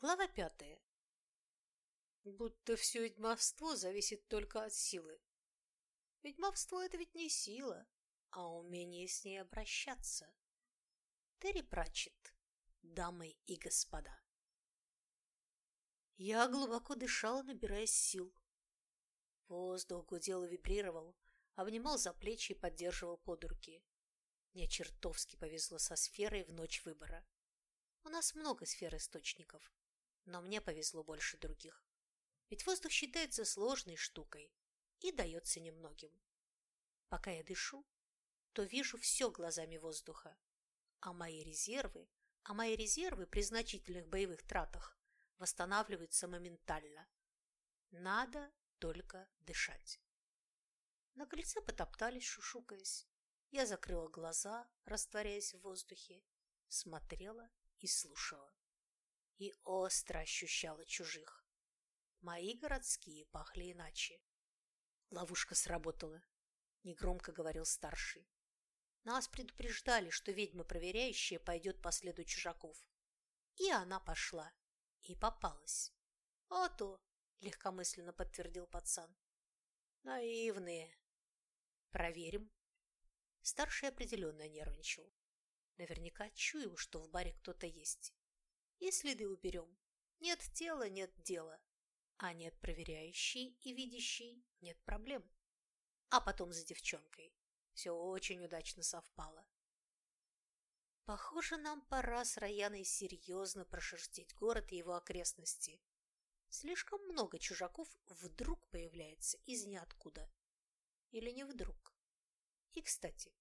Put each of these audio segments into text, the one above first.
Глава пятая. Будто все ведьмовство зависит только от силы. Ведьмовство – это ведь не сила, а умение с ней обращаться. Терри Пратчетт, дамы и господа. Я глубоко дышала, набираясь сил. Воздух гудел и вибрировал, обнимал за плечи и поддерживал под руки. Мне чертовски повезло со сферой в ночь выбора. У нас много сфер-источников, но мне повезло больше других. Ведь воздух считается сложной штукой и дается немногим. Пока я дышу, то вижу все глазами воздуха, а мои резервы, а мои резервы при значительных боевых тратах восстанавливаются моментально. Надо только дышать. На крыльце потоптались, шушукаясь. Я закрыла глаза, растворяясь в воздухе, смотрела и слушала и остро ощущала чужих. Мои городские пахли иначе. Ловушка сработала, негромко говорил старший. Нас предупреждали, что ведьма-проверяющая пойдет по следу чужаков. И она пошла. И попалась. А то, легкомысленно подтвердил пацан. Наивные. Проверим. Старший определенно нервничал. Наверняка чуял, что в баре кто-то есть и следы уберем. Нет тела – нет дела, а нет проверяющей и видящей – нет проблем. А потом за девчонкой. Все очень удачно совпало. Похоже, нам пора с Раяной серьезно прошерстить город и его окрестности. Слишком много чужаков вдруг появляется из ниоткуда. Или не вдруг. И, кстати,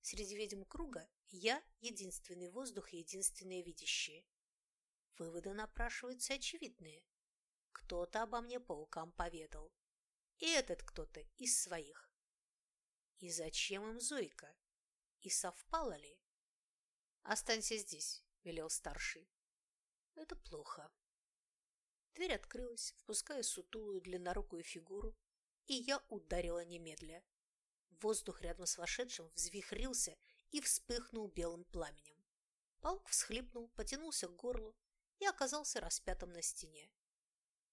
среди ведьм круга я единственный воздух и единственное видящее. Выводы напрашиваются очевидные. Кто-то обо мне паукам поведал. И этот кто-то из своих. И зачем им Зойка? И совпало ли? «Останься здесь», — велел старший. «Это плохо». Дверь открылась, впуская сутулую длиннорукую фигуру, и я ударила немедля. Воздух рядом с вошедшим взвихрился и вспыхнул белым пламенем. Паук всхлипнул, потянулся к горлу, и оказался распятым на стене.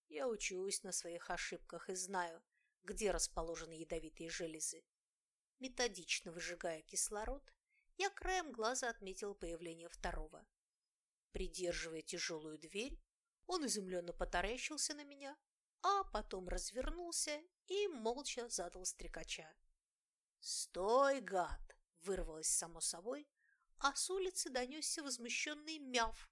Я учусь на своих ошибках и знаю, где расположены ядовитые железы. Методично выжигая кислород, я краем глаза отметил появление второго. Придерживая тяжелую дверь, он изумленно потаращился на меня, а потом развернулся и молча задал стрекача. «Стой, гад!» – вырвалось само собой, а с улицы донесся возмущенный мяв,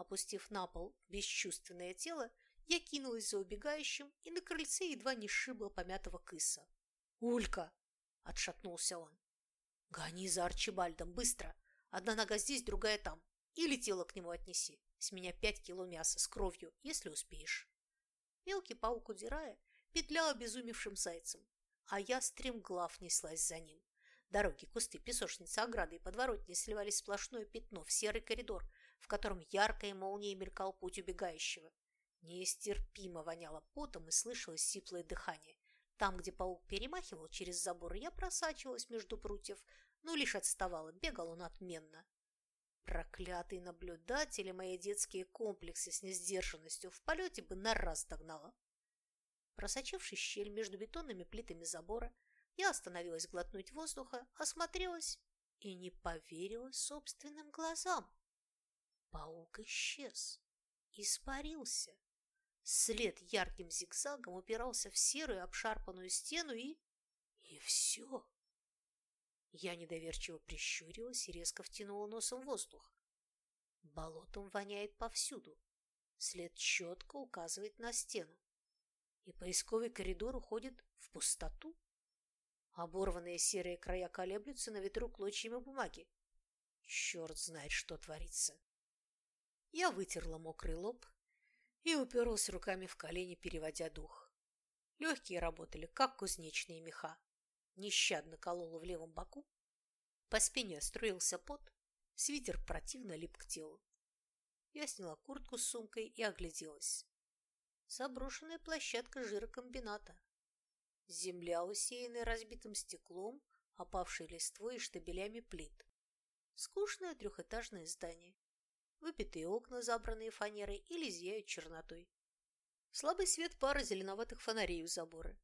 Опустив на пол бесчувственное тело, я кинулась за убегающим и на крыльце едва не сшибла помятого кыса. «Улька!» – отшатнулся он. «Гони за Арчибальдом, быстро! Одна нога здесь, другая там. Или тело к нему отнеси. С меня пять кило мяса с кровью, если успеешь». Мелкий паук, удирая, петлял обезумевшим зайцем, а я стремглав неслась за ним. Дороги, кусты, песочницы, ограды и подворотни сливались в сплошное пятно в серый коридор, в котором яркой молнией мелькал путь убегающего. Нестерпимо воняло потом и слышалось сиплое дыхание. Там, где паук перемахивал через забор, я просачивалась между прутьев, но лишь отставала, бегал он отменно. Проклятые наблюдатели мои детские комплексы с несдержанностью в полете бы на раз догнала. Просочившись щель между бетонными плитами забора, я остановилась глотнуть воздуха, осмотрелась и не поверила собственным глазам. Паук исчез, испарился. След ярким зигзагом упирался в серую обшарпанную стену и... И все. Я недоверчиво прищурилась и резко втянула носом воздух. Болотом воняет повсюду. След четко указывает на стену. И поисковый коридор уходит в пустоту. Оборванные серые края колеблются на ветру клочьями бумаги. Черт знает, что творится. Я вытерла мокрый лоб и уперлась руками в колени, переводя дух. Легкие работали, как кузнечные меха. Нещадно кололо в левом боку. По спине струился пот, свитер противно лип к телу. Я сняла куртку с сумкой и огляделась. Заброшенная площадка жирокомбината. Земля, усеянная разбитым стеклом, опавшей листвой и штабелями плит. Скучное трехэтажное здание. Выпитые окна, забранные фанерой, или зияют чернотой. Слабый свет пары зеленоватых фонарей у забора.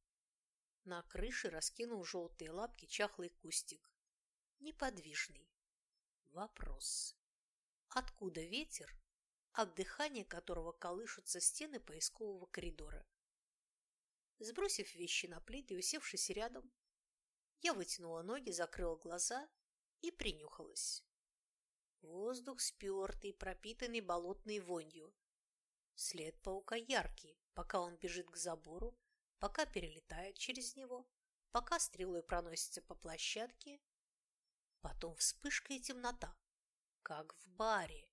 На крыше раскинул желтые лапки чахлый кустик. Неподвижный. Вопрос. Откуда ветер, от дыхания которого колышутся стены поискового коридора? Сбросив вещи на плиты и усевшись рядом, я вытянула ноги, закрыла глаза и принюхалась. Воздух спертый, пропитанный болотной вонью. След паука яркий, пока он бежит к забору, пока перелетает через него, пока стрелой проносится по площадке. Потом вспышка и темнота, как в баре.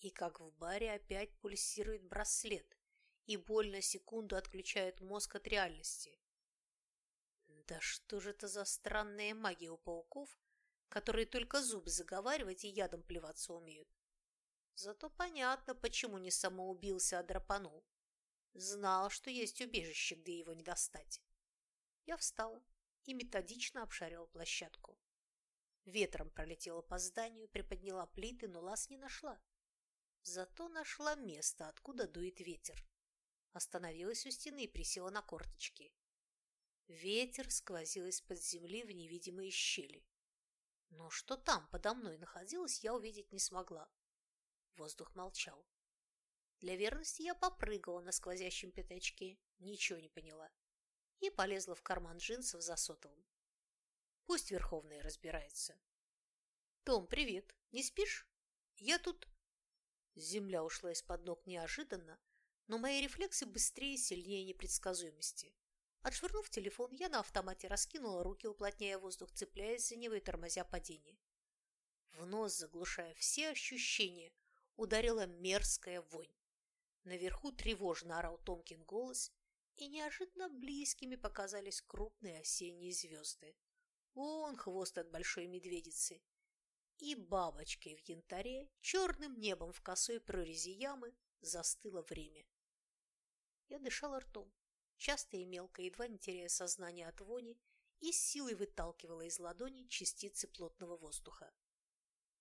И как в баре опять пульсирует браслет, и боль на секунду отключает мозг от реальности. Да что же это за странная магия у пауков, которые только зубы заговаривать и ядом плеваться умеют? Зато понятно, почему не самоубился, а драпанул. Знал, что есть убежище, где его не достать. Я встала и методично обшарила площадку. Ветром пролетела по зданию, приподняла плиты, но лаз не нашла. Зато нашла место, откуда дует ветер. Остановилась у стены и присела на корточки. Ветер сквозил из-под земли в невидимые щели. Но что там подо мной находилось, я увидеть не смогла. Воздух молчал. Для верности я попрыгала на сквозящем пятачке, ничего не поняла, и полезла в карман джинсов за сотовым. Пусть Верховная разбирается. «Том, привет! Не спишь? Я тут...» Земля ушла из-под ног неожиданно, но мои рефлексы быстрее и сильнее непредсказуемости. Отшвырнув телефон, я на автомате раскинула руки, уплотняя воздух, цепляясь за него и тормозя падение. В нос, заглушая все ощущения, ударила мерзкая вонь. Наверху тревожно орал Томкин голос, и неожиданно близкими показались крупные осенние звезды. Вон хвост от большой медведицы. И бабочкой в янтаре, черным небом в косой прорези ямы, застыло время. Я дышала ртом часто и мелко, едва не теряя сознание от вони, и с силой выталкивала из ладони частицы плотного воздуха.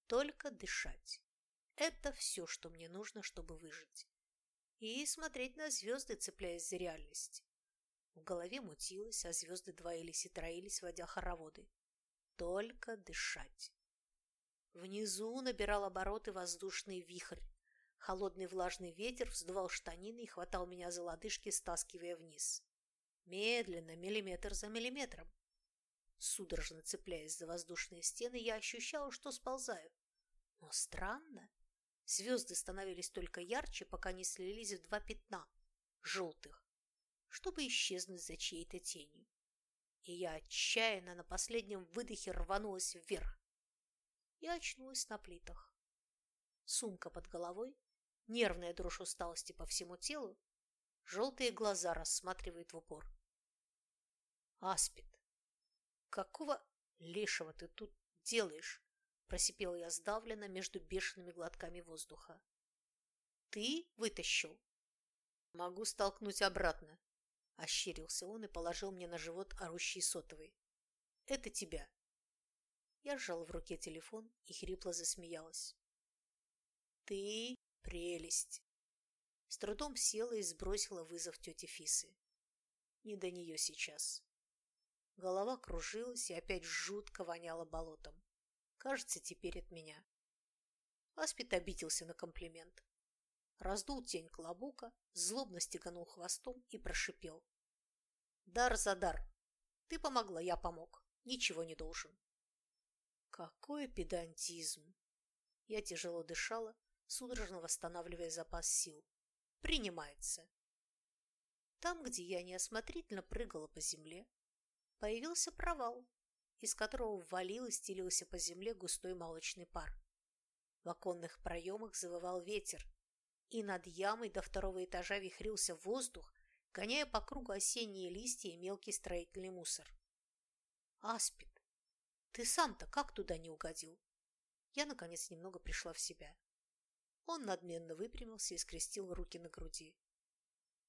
Только дышать. Это все, что мне нужно, чтобы выжить. И смотреть на звезды, цепляясь за реальность. В голове мутилось, а звезды двоились и троились, водя хороводы. Только дышать. Внизу набирал обороты воздушный вихрь, Холодный влажный ветер вздувал штанины и хватал меня за лодыжки, стаскивая вниз. Медленно, миллиметр за миллиметром. Судорожно цепляясь за воздушные стены, я ощущала, что сползаю. Но странно. Звезды становились только ярче, пока не слились в два пятна, желтых, чтобы исчезнуть за чьей-то тенью. И я отчаянно на последнем выдохе рванулась вверх. И очнулась на плитах. Сумка под головой, нервная дрожь усталости по всему телу, желтые глаза рассматривает в упор. «Аспид, какого лешего ты тут делаешь?» просипела я сдавленно между бешеными глотками воздуха. «Ты вытащил?» «Могу столкнуть обратно», — ощерился он и положил мне на живот орущий сотовый. «Это тебя». Я сжал в руке телефон и хрипло засмеялась. «Ты Прелесть. С трудом села и сбросила вызов тети Фисы. Не до нее сейчас. Голова кружилась и опять жутко воняла болотом. Кажется, теперь от меня. Аспид обиделся на комплимент. Раздул тень клобука, злобно стеганул хвостом и прошипел. «Дар за дар! Ты помогла, я помог. Ничего не должен». Какой педантизм! Я тяжело дышала, судорожно восстанавливая запас сил. Принимается. Там, где я неосмотрительно прыгала по земле, появился провал, из которого ввалил и стелился по земле густой молочный пар. В оконных проемах завывал ветер, и над ямой до второго этажа вихрился воздух, гоняя по кругу осенние листья и мелкий строительный мусор. «Аспид, ты сам-то как туда не угодил?» Я, наконец, немного пришла в себя. Он надменно выпрямился и скрестил руки на груди.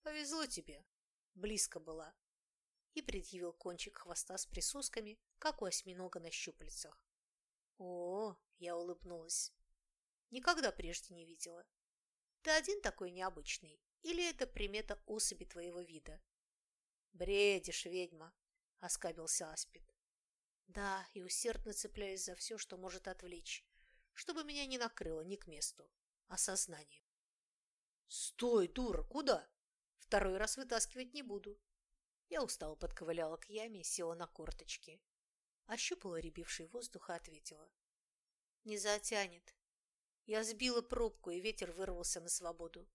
«Повезло тебе. Близко была». И предъявил кончик хвоста с присосками, как у осьминога на щупальцах. «О!» — я улыбнулась. Никогда прежде не видела. Ты один такой необычный? Или это примета особи твоего вида? Бредишь, ведьма, оскабился Аспид. Да, и усердно цепляюсь за все, что может отвлечь, чтобы меня не накрыло ни к месту, а сознанием. Стой, дура, куда? Второй раз вытаскивать не буду. Я устало подковыляла к яме и села на корточки. Ощупала рябивший воздух и ответила. Не затянет. Я сбила пробку, и ветер вырвался на свободу.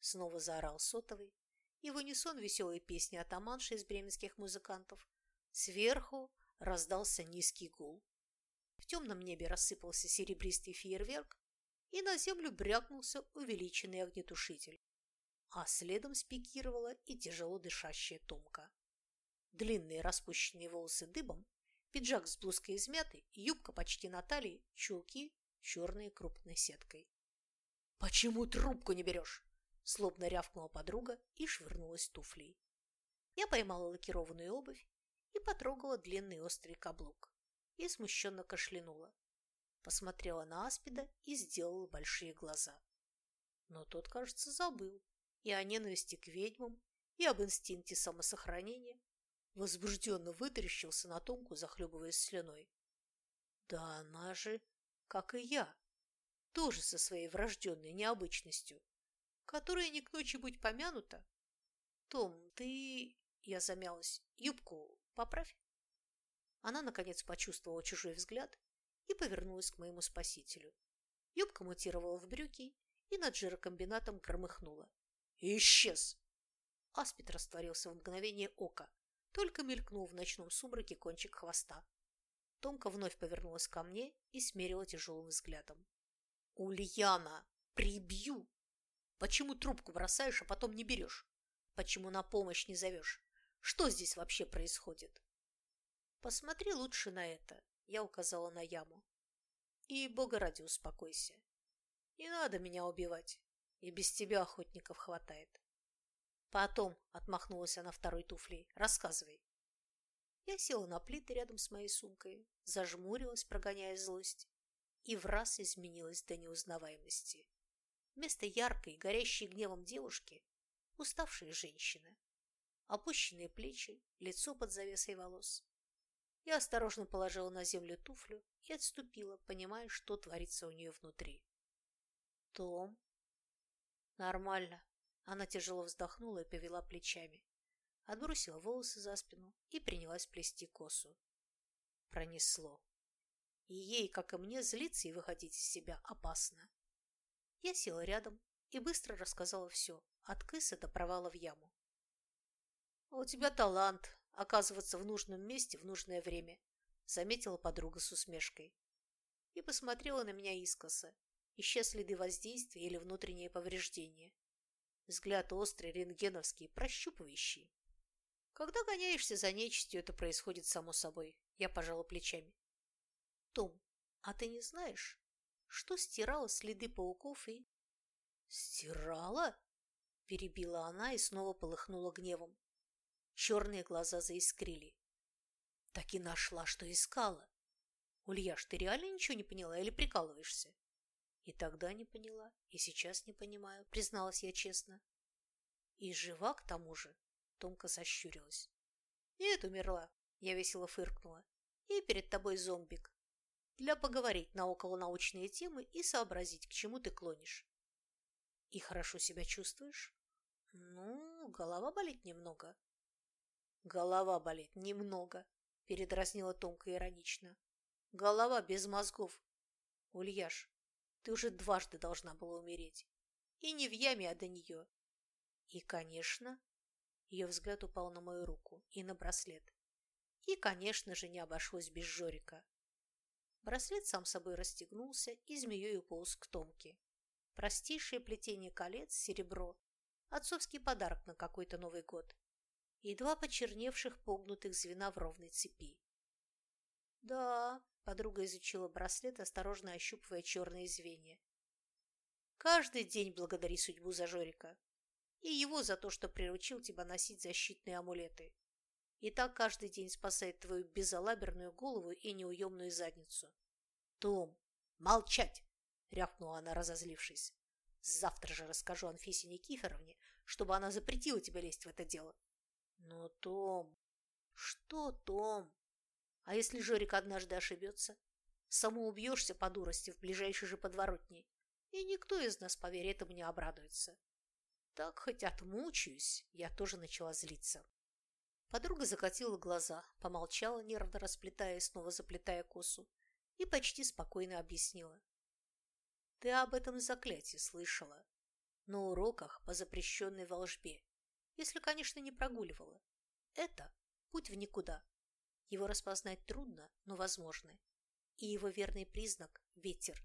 Снова заорал сотовый, и в унисон веселой песни атаманши из бременских музыкантов сверху раздался низкий гул. В темном небе рассыпался серебристый фейерверк, и на землю брякнулся увеличенный огнетушитель, а следом спикировала и тяжело дышащая Томка. Длинные распущенные волосы дыбом, пиджак с блузкой измятый, юбка почти на талии, чулки черные крупной сеткой. «Почему трубку не берешь?» Слобно рявкнула подруга и швырнулась туфлей. Я поймала лакированную обувь и потрогала длинный острый каблук. И смущенно кашлянула. Посмотрела на Аспида и сделала большие глаза. Но тот, кажется, забыл и о ненависти к ведьмам, и об инстинкте самосохранения. Возбужденно вытаращился на Томку, захлебываясь слюной. Да она же, как и я, тоже со своей врожденной необычностью которая не к ночи будь помянута. Том, ты... Я замялась. Юбку поправь. Она, наконец, почувствовала чужой взгляд и повернулась к моему спасителю. Юбка мутировала в брюки и над жирокомбинатом громыхнула. исчез! Аспид растворился в мгновение ока, только мелькнул в ночном сумраке кончик хвоста. Томка вновь повернулась ко мне и смерила тяжелым взглядом. «Ульяна! Прибью!» Почему трубку бросаешь, а потом не берешь? Почему на помощь не зовешь? Что здесь вообще происходит? Посмотри лучше на это, я указала на яму. И, бога ради, успокойся. Не надо меня убивать, и без тебя охотников хватает. Потом, отмахнулась она второй туфлей, рассказывай. Я села на плиты рядом с моей сумкой, зажмурилась, прогоняя злость, и в раз изменилась до неузнаваемости. Вместо яркой, горящей гневом девушки – уставшая женщина. Опущенные плечи, лицо под завесой волос. Я осторожно положила на землю туфлю и отступила, понимая, что творится у нее внутри. «Том?» «Нормально». Она тяжело вздохнула и повела плечами. Отбросила волосы за спину и принялась плести косу. Пронесло. И ей, как и мне, злиться и выходить из себя опасно. Я села рядом и быстро рассказала все, от кыса до провала в яму. «У тебя талант оказываться в нужном месте в нужное время», заметила подруга с усмешкой. И посмотрела на меня искоса, ища следы воздействия или внутренние повреждения. Взгляд острый, рентгеновский, прощупывающий. Когда гоняешься за нечистью, это происходит само собой. Я пожала плечами. Том, а ты не знаешь, что стирала следы пауков и... «Стирала?» – перебила она и снова полыхнула гневом. Черные глаза заискрили. «Так и нашла, что искала. Ульяш, ты реально ничего не поняла или прикалываешься?» И тогда не поняла, и сейчас не понимаю, призналась я честно. И жива к тому же, Томка сощурилась. Нет, умерла, я весело фыркнула. И перед тобой зомбик для поговорить на околонаучные темы и сообразить, к чему ты клонишь. И хорошо себя чувствуешь? Ну, голова болит немного. Голова болит немного, передразнила тонко иронично. Голова без мозгов. Ульяш, ты уже дважды должна была умереть. И не в яме, а до нее. И, конечно, ее взгляд упал на мою руку и на браслет. И, конечно же, не обошлось без Жорика. Браслет сам собой расстегнулся и змеей уполз к Томке. Простейшее плетение колец, серебро, отцовский подарок на какой-то Новый год и два почерневших погнутых звена в ровной цепи. Да, подруга изучила браслет, осторожно ощупывая черные звенья. Каждый день благодари судьбу за Жорика и его за то, что приручил тебя носить защитные амулеты. И так каждый день спасает твою безалаберную голову и неуемную задницу. Том, молчать! — рявкнула она, разозлившись. «Завтра же расскажу Анфисе Никифоровне, чтобы она запретила тебе лезть в это дело». «Но, Том...» «Что, Том? А если Жорик однажды ошибется? Самоубьешься по дурости в ближайшей же подворотне, и никто из нас, поверь, этому не обрадуется. Так хоть отмучаюсь, я тоже начала злиться. Подруга закатила глаза, помолчала, нервно расплетая и снова заплетая косу, и почти спокойно объяснила. Ты об этом заклятии слышала. На уроках по запрещенной волжбе, если, конечно, не прогуливала. Это путь в никуда. Его распознать трудно, но возможно. И его верный признак – ветер.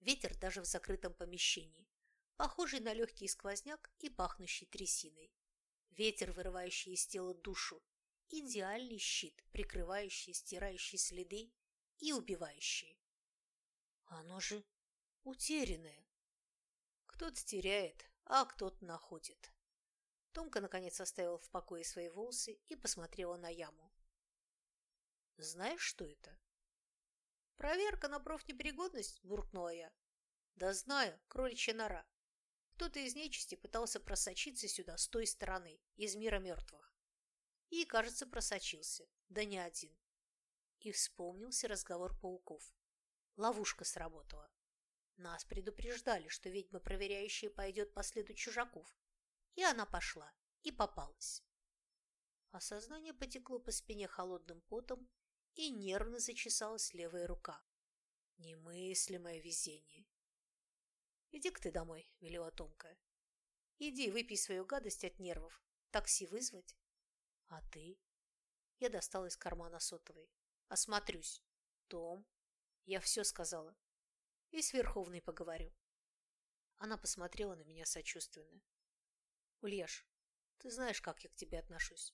Ветер даже в закрытом помещении похожий на легкий сквозняк и пахнущий трясиной. Ветер, вырывающий из тела душу, идеальный щит, прикрывающий, стирающий следы и убивающий. Оно же утерянное. Кто-то теряет, а кто-то находит. Томка наконец оставила в покое свои волосы и посмотрела на яму. «Знаешь, что это?» «Проверка на профнепригодность», – буркнула я. «Да знаю, кроличья нора. Кто-то из нечисти пытался просочиться сюда с той стороны, из мира мертвых. И, кажется, просочился, да не один. И вспомнился разговор пауков. Ловушка сработала. Нас предупреждали, что ведьма проверяющая пойдет по следу чужаков. И она пошла, и попалась. Осознание потекло по спине холодным потом, и нервно зачесалась левая рука. Немыслимое везение. «Иди-ка ты домой», – велела Томка. «Иди, выпей свою гадость от нервов. Такси вызвать?» «А ты?» Я достала из кармана сотовый. «Осмотрюсь». «Том?» Я все сказала. И с Верховной поговорю. Она посмотрела на меня сочувственно. «Ульяш, ты знаешь, как я к тебе отношусь.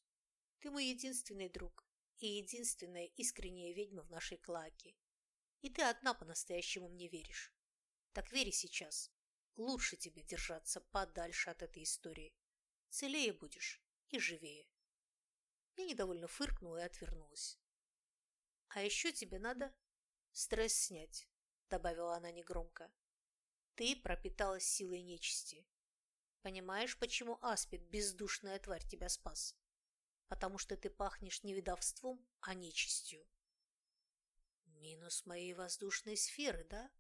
Ты мой единственный друг и единственная искренняя ведьма в нашей клаке. И ты одна по-настоящему мне веришь. Так вери сейчас. Лучше тебе держаться подальше от этой истории. Целее будешь и живее. Я недовольно фыркнула и отвернулась. А еще тебе надо стресс снять, добавила она негромко. Ты пропиталась силой нечисти. Понимаешь, почему Аспид, бездушная тварь, тебя спас? Потому что ты пахнешь не ведовством, а нечистью. Минус моей воздушной сферы, да?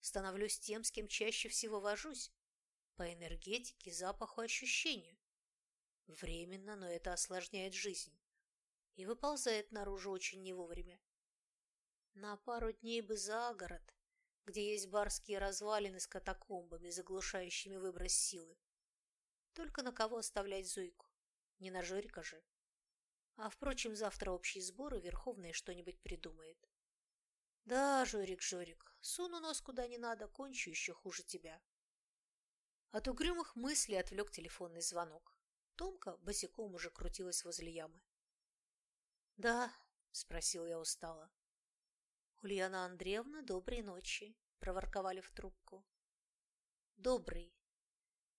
становлюсь тем, с кем чаще всего вожусь, по энергетике, запаху, ощущению. Временно, но это осложняет жизнь и выползает наружу очень не вовремя. На пару дней бы за город, где есть барские развалины с катакомбами, заглушающими выброс силы. Только на кого оставлять Зойку? Не на Жорика же. А, впрочем, завтра общие сборы Верховная что-нибудь придумает. Да, Жорик, Жорик, суну нос куда не надо, кончу еще хуже тебя. От угрюмых мыслей отвлек телефонный звонок. Томка босиком уже крутилась возле ямы. «Да», — спросил я устало. «Ульяна Андреевна, доброй ночи», — проворковали в трубку. «Добрый».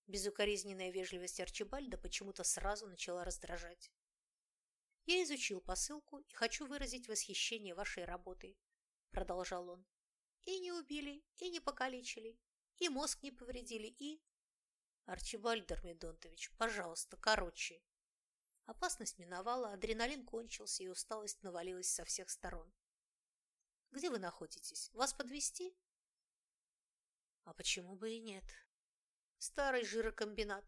Безукоризненная вежливость Арчибальда почему-то сразу начала раздражать. «Я изучил посылку и хочу выразить восхищение вашей работой продолжал он. И не убили, и не покалечили, и мозг не повредили, и... Арчибальд Дормидонтович, пожалуйста, короче. Опасность миновала, адреналин кончился, и усталость навалилась со всех сторон. Где вы находитесь? Вас подвести? А почему бы и нет? Старый жирокомбинат.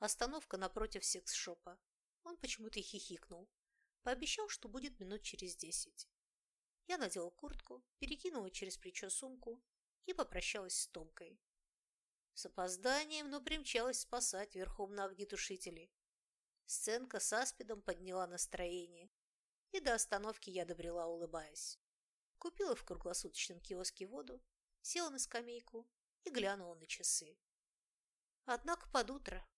Остановка напротив секс-шопа. Он почему-то хихикнул. Пообещал, что будет минут через десять. Я надела куртку, перекинула через плечо сумку и попрощалась с Томкой. С опозданием, но примчалась спасать верхом на огнетушителе. Сценка с аспидом подняла настроение, и до остановки я добрела, улыбаясь. Купила в круглосуточном киоске воду, села на скамейку и глянула на часы. Однако под утро.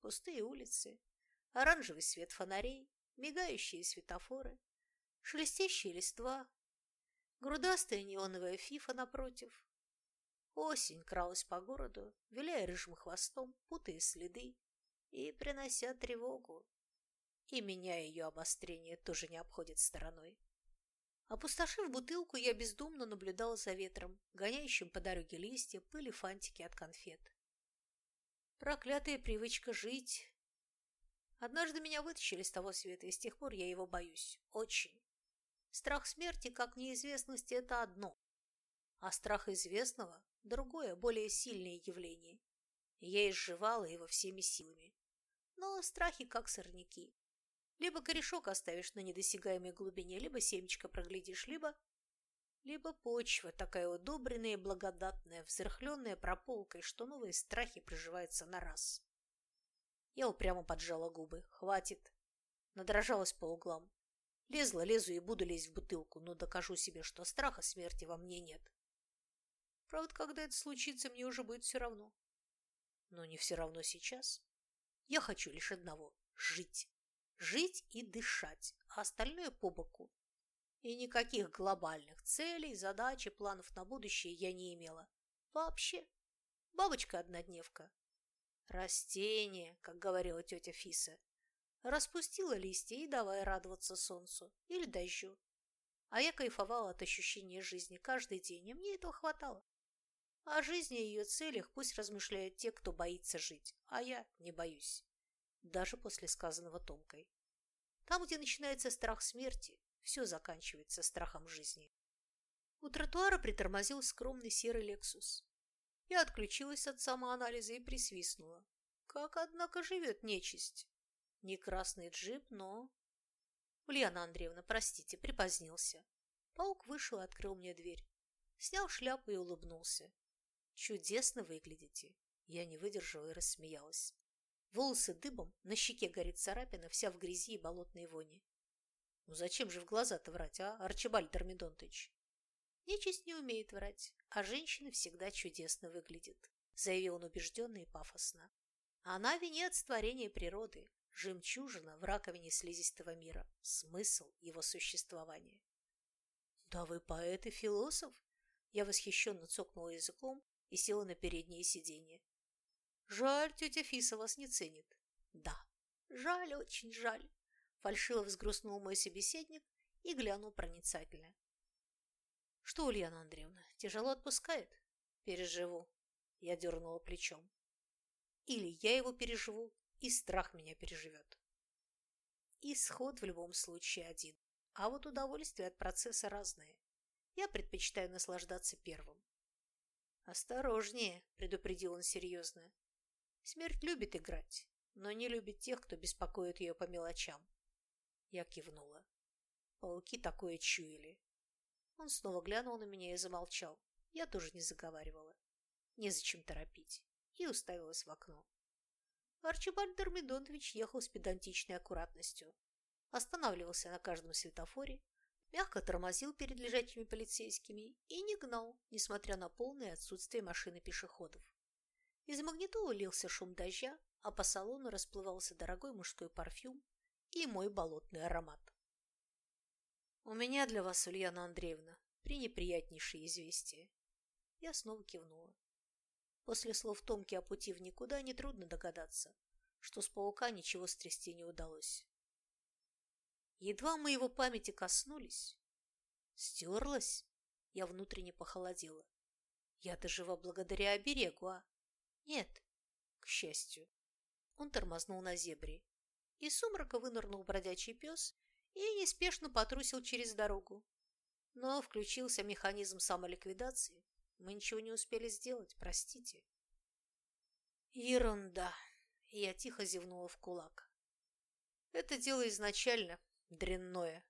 Пустые улицы, оранжевый свет фонарей, мигающие светофоры, шелестящие листва, грудастая неоновая фифа напротив. Осень кралась по городу, виляя рыжим хвостом, путая следы и принося тревогу. И меня ее обострение тоже не обходит стороной. Опустошив бутылку, я бездумно наблюдала за ветром, гоняющим по дороге листья, пыли, фантики от конфет. Проклятая привычка жить. Однажды меня вытащили с того света, и с тех пор я его боюсь. Очень. Страх смерти, как неизвестности, это одно. А страх известного – другое, более сильное явление. я изживала его всеми силами. Но страхи как сорняки. Либо корешок оставишь на недосягаемой глубине, либо семечко проглядишь, либо... Либо почва такая удобренная и благодатная, взрыхленная прополкой, что новые страхи приживаются на раз. Я упрямо поджала губы. Хватит. Надрожалась по углам. Лезла, лезу и буду лезть в бутылку, но докажу себе, что страха смерти во мне нет. Правда, когда это случится, мне уже будет все равно. Но не все равно сейчас. Я хочу лишь одного – жить. Жить и дышать, а остальное по боку. И никаких глобальных целей, задач и планов на будущее я не имела. Вообще. Бабочка-однодневка. Растение, как говорила тетя Фиса. Распустила листья и давай радоваться солнцу или дождю. А я кайфовала от ощущения жизни каждый день, и мне этого хватало. О жизни и ее целях пусть размышляют те, кто боится жить, а я не боюсь. Даже после сказанного Томкой. Там, где начинается страх смерти, все заканчивается страхом жизни. У тротуара притормозил скромный серый «Лексус». Я отключилась от самоанализа и присвистнула. Как, однако, живет нечисть. Не красный джип, но... Ульяна Андреевна, простите, припозднился. Паук вышел и открыл мне дверь. Снял шляпу и улыбнулся. Чудесно выглядите. Я не выдержала и рассмеялась. Волосы дыбом, на щеке горит царапина, вся в грязи и болотной вони. Ну зачем же в глаза-то врать, а, Арчибальд Дормидонтович? Нечисть не умеет врать, а женщина всегда чудесно выглядит, заявил он убежденно и пафосно. Она венец творения природы, жемчужина в раковине слизистого мира, смысл его существования. «Да вы поэт и философ!» Я восхищенно цокнула языком и села на переднее сиденье. «Жаль, тетя Фиса вас не ценит». «Да, жаль, очень жаль», – фальшиво взгрустнул мой собеседник и глянул проницательно. «Что, Ульяна Андреевна, тяжело отпускает?» «Переживу», – я дернула плечом. «Или я его переживу, и страх меня переживет. Исход в любом случае один, а вот удовольствие от процесса разное. Я предпочитаю наслаждаться первым. «Осторожнее», – предупредил он серьезно. «Смерть любит играть, но не любит тех, кто беспокоит ее по мелочам». Я кивнула. Пауки такое чуяли. Он снова глянул на меня и замолчал. Я тоже не заговаривала. Незачем торопить. И уставилась в окно. Арчибальд Дормидонович ехал с педантичной аккуратностью. Останавливался на каждом светофоре, мягко тормозил перед лежачими полицейскими и не гнал, несмотря на полное отсутствие машины пешеходов. Из магнитолы лился шум дождя, а по салону расплывался дорогой мужской парфюм и мой болотный аромат. «У меня для вас, Ульяна Андреевна, пренеприятнейшее известие». Я снова кивнула. После слов Томки о пути в никуда нетрудно догадаться, что с паука ничего стрясти не удалось. Едва мы его памяти коснулись, стерлась, я внутренне похолодела. Я-то жива благодаря оберегу, а? Нет, к счастью. Он тормознул на зебре. Из сумрака вынырнул бродячий пес и неспешно потрусил через дорогу. Но включился механизм самоликвидации, мы ничего не успели сделать, простите. Ерунда. Я тихо зевнула в кулак. Это дело изначально дрянное.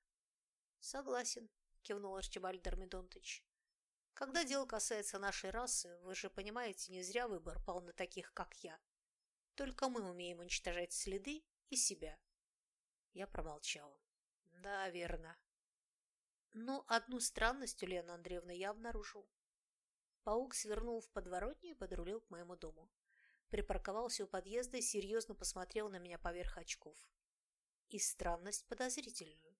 Согласен, кивнул Арчибальд Дормидонтович. Когда дело касается нашей расы, вы же понимаете, не зря выбор пал на таких, как я. Только мы умеем уничтожать следы и себя. Я промолчала. Да, верно. Но одну странность, Лена Андреевна, я обнаружил. Паук свернул в подворотню и подрулил к моему дому. Припарковался у подъезда и серьезно посмотрел на меня поверх очков. И странность подозрительную.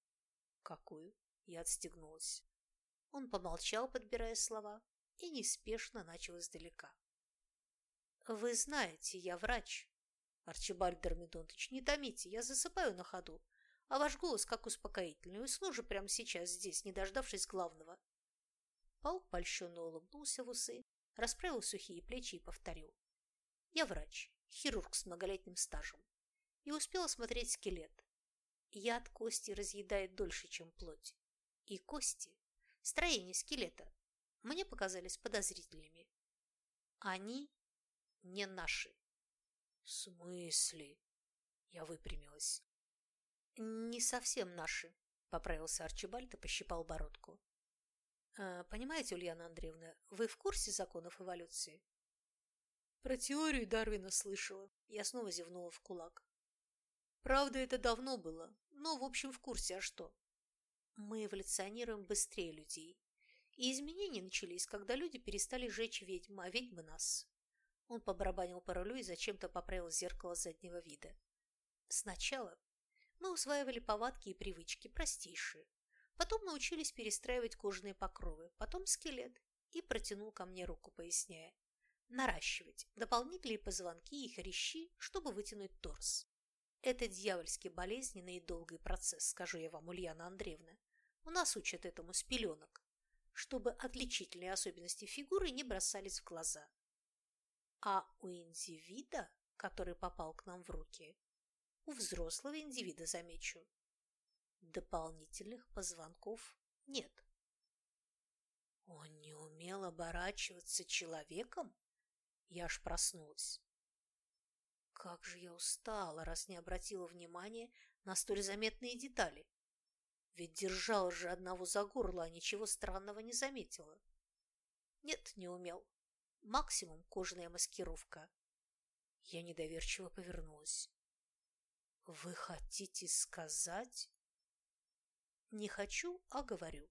Какую? Я отстегнулась. Он помолчал, подбирая слова, и неспешно начал издалека. «Вы знаете, я врач. Арчибальд Дормидонтович, не томите, я засыпаю на ходу. а ваш голос как успокоительный. Усну же прямо сейчас здесь, не дождавшись главного. Паук польщенно улыбнулся в усы, расправил сухие плечи и повторил. Я врач, хирург с многолетним стажем, и успел осмотреть скелет. Яд кости разъедает дольше, чем плоть. И кости, строение скелета, мне показались подозрительными. Они не наши. В смысле? Я выпрямилась. Не совсем наши, поправился Арчибальд и пощипал бородку. А, понимаете, Ульяна Андреевна, вы в курсе законов эволюции? Про теорию Дарвина слышала. Я снова зевнула в кулак. Правда, это давно было, но, в общем, в курсе, а что? Мы эволюционируем быстрее людей. И изменения начались, когда люди перестали жечь ведьм, а ведьмы нас. Он побарабанил по рулю и зачем-то поправил зеркало заднего вида. Сначала мы усваивали повадки и привычки простейшие. Потом научились перестраивать кожаные покровы, потом скелет. И протянул ко мне руку, поясняя. Наращивать дополнительные позвонки и хрящи, чтобы вытянуть торс. Это дьявольски болезненный и долгий процесс, скажу я вам, Ульяна Андреевна. У нас учат этому с пеленок, чтобы отличительные особенности фигуры не бросались в глаза. А у индивида, который попал к нам в руки, у взрослого индивида, замечу, дополнительных позвонков нет. Он не умел оборачиваться человеком? Я аж проснулась. Как же я устала, раз не обратила внимания на столь заметные детали. Ведь держала же одного за горло, а ничего странного не заметила. Нет, не умел. Максимум кожаная маскировка. Я недоверчиво повернулась. Вы хотите сказать? Не хочу, а говорю.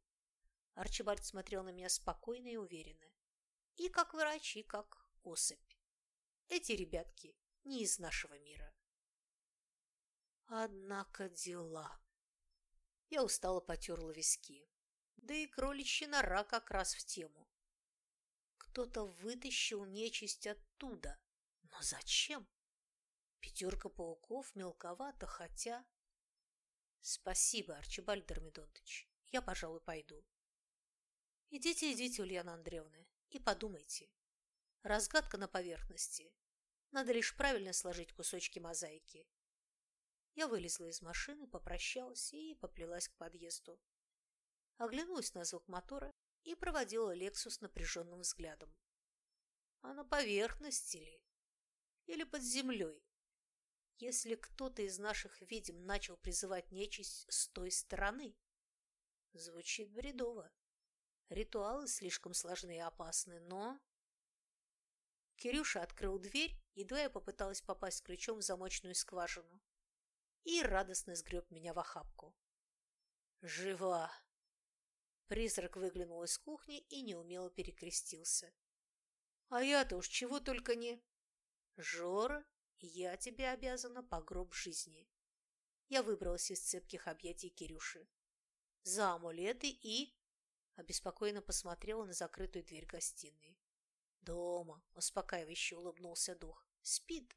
Арчибальд смотрел на меня спокойно и уверенно. И как врач, и как особь. Эти ребятки не из нашего мира. Однако дела. Я устало потерла виски. Да и кроличья нора как раз в тему. Кто-то вытащил нечисть оттуда. Но зачем? Пятерка пауков мелковато, хотя... Спасибо, Арчибальд Дормидонтович. Я, пожалуй, пойду. Идите, идите, Ульяна Андреевна, и подумайте. Разгадка на поверхности. Надо лишь правильно сложить кусочки мозаики. Я вылезла из машины, попрощалась и поплелась к подъезду. Оглянулась на звук мотора и проводила Лексус напряженным взглядом. А на поверхности ли? Или под землей? Если кто-то из наших ведьм начал призывать нечисть с той стороны? Звучит бредово. Ритуалы слишком сложны и опасны, но... Кирюша открыл дверь, едва я попыталась попасть ключом в замочную скважину. И радостно сгреб меня в охапку. «Жива!» Призрак выглянул из кухни и неумело перекрестился. «А я-то уж чего только не...» «Жора, я тебе обязана по гроб жизни». Я выбралась из цепких объятий Кирюши. «За амулеты и...» Обеспокоенно посмотрела на закрытую дверь гостиной. «Дома», — успокаивающе улыбнулся дух. «Спит».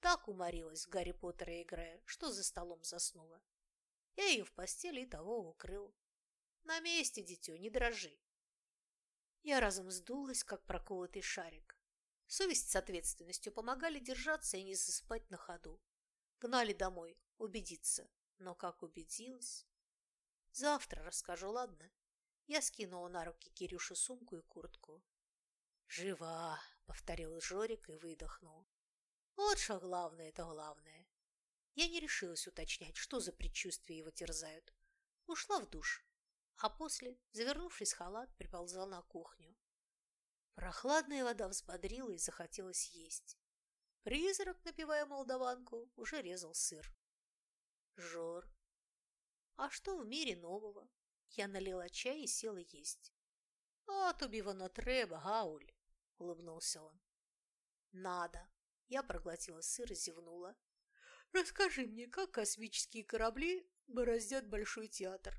Так уморилась в Гарри Поттера играя, что за столом заснула. Я ее в постели и того укрыл. На месте, дитё, не дрожи. Я разом сдулась, как проколотый шарик. Совесть с ответственностью помогали держаться и не засыпать на ходу. Гнали домой, убедиться. Но как убедилась? Завтра расскажу, ладно? Я скинула на руки Кирюшу сумку и куртку. «Жива!» — повторил Жорик и выдохнул. «Вот что главное, это главное!» Я не решилась уточнять, что за предчувствия его терзают. Ушла в душ, а после, завернувшись в халат, приползла на кухню. Прохладная вода взбодрила и захотелось есть. Призрак, напивая молдаванку, уже резал сыр. Жор. А что в мире нового? Я налила чай и села есть. А тобі воно треба, Гауль улыбнулся он. Надо. Я проглотила сыр и зевнула. Расскажи мне, как космические корабли бороздят Большой театр?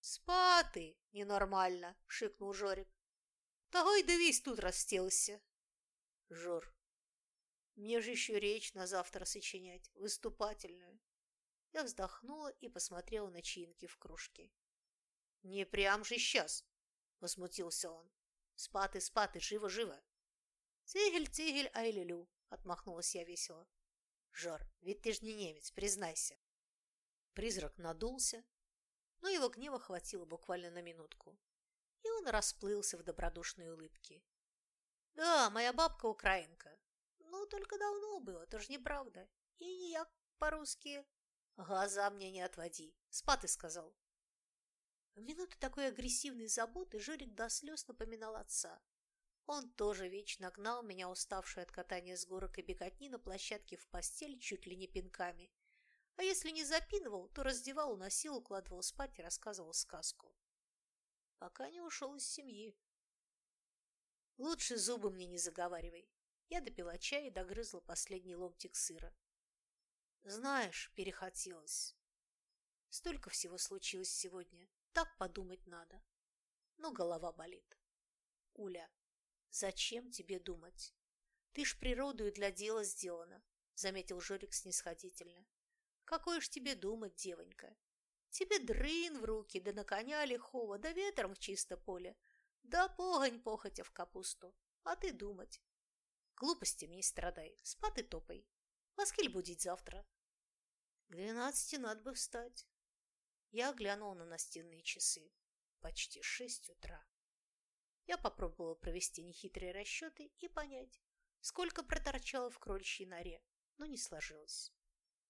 Спати, ненормально, шикнул Жорик. Того и дивись тут растелся. Жор, мне же еще речь на завтра сочинять, выступательную. Я вздохнула и посмотрела на чаинки в кружке. «Не прям же сейчас!» — возмутился он. «Спаты, спаты, живо-живо!» «Цигель, цигель, айлюлю!» — отмахнулась я весело. «Жор, ведь ты ж не немец, признайся!» Призрак надулся, но его гнева хватило буквально на минутку, и он расплылся в добродушной улыбке. «Да, моя бабка украинка. Ну, только давно было, это ж неправда. И не я по-русски. Глаза мне не отводи. Спаты сказал». В минуты такой агрессивной заботы Жорик до слез напоминал отца. Он тоже вечно гнал меня, уставшую от катания с горок и беготни на площадке в постель чуть ли не пинками, а если не запинывал, то раздевал, уносил, укладывал спать и рассказывал сказку. Пока не ушел из семьи. Лучше зубы мне не заговаривай. Я допила чай и догрызла последний ломтик сыра. Знаешь, перехотелось. Столько всего случилось сегодня. Так подумать надо. Но голова болит. Уля, зачем тебе думать? Ты ж природою для дела сделана, заметил Жорик снисходительно. Какой ж тебе думать, девонька? Тебе дрын в руки, да на коня лихого, да ветром в чисто поле, да погонь похотя в капусту, а ты думать. Глупостями не страдай, спать и топай. Воскиль будить завтра. К двенадцати надо бы встать. Я глянула на настенные часы. Почти шесть утра. Я попробовала провести нехитрые расчеты и понять, сколько проторчала в крольчьей норе, но не сложилось.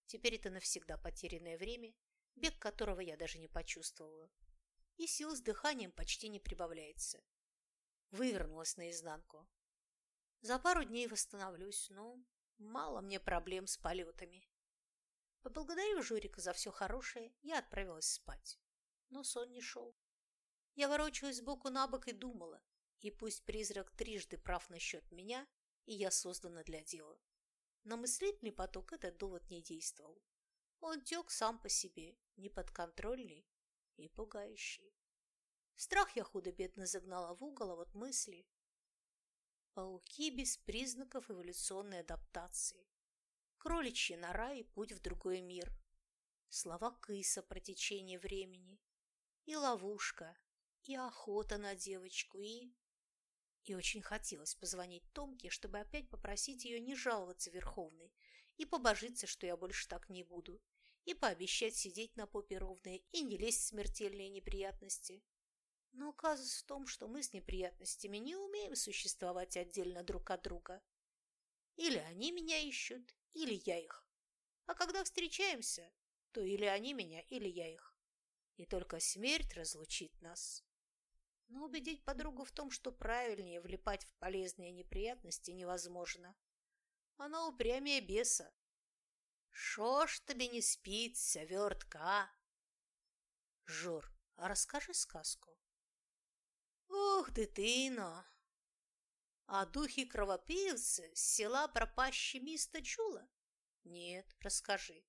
Теперь это навсегда потерянное время, бег которого я даже не почувствовала. И сил с дыханием почти не прибавляется. Вывернулась наизнанку. За пару дней восстановлюсь, но мало мне проблем с полетами. Поблагодарив Журика за все хорошее, я отправилась спать. Но сон не шел. Я ворочалась сбоку на бок и думала, и пусть призрак трижды прав насчет меня, и я создана для дела. На мыслительный поток этот довод не действовал. Он тек сам по себе, неподконтрольный и пугающий. Страх я худо-бедно загнала в угол, а вот мысли... Пауки без признаков эволюционной адаптации. Кроличья нора и путь в другой мир. Слова кыса про течение времени. И ловушка, и охота на девочку, и... И очень хотелось позвонить Томке, чтобы опять попросить ее не жаловаться Верховной и побожиться, что я больше так не буду, и пообещать сидеть на попе ровно и не лезть в смертельные неприятности. Но оказывается в том, что мы с неприятностями не умеем существовать отдельно друг от друга. Или они меня ищут, или я их. А когда встречаемся, то или они меня, или я их. И только смерть разлучит нас. Но убедить подругу в том, что правильнее влипать в полезные неприятности, невозможно. Она упрямее беса. Шо ж тебе не спится, вертка? Жур, а расскажи сказку. Ух, дитино! А духи кровопивцы с села пропащий миста чула? Нет, расскажи.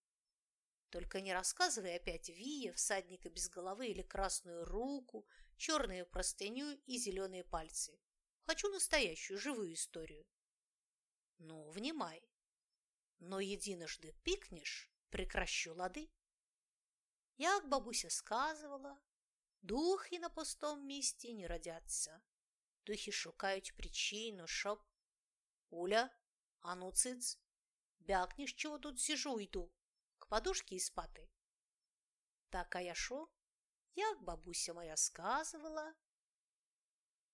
Только не рассказывай опять Вия, всадника без головы или красную руку, черную простыню и зеленые пальцы. Хочу настоящую, живую историю. Ну, внимай. Но единожды пикнешь, прекращу лады. Як бабуся сказывала, духи на пустом місці не родяться. Духи шукають причину, щоб... Уля, а ну циц, бякнеш, чего тут сижу, йду, к подушке і спати. Так, а я шо? Як бабуся моя сказывала,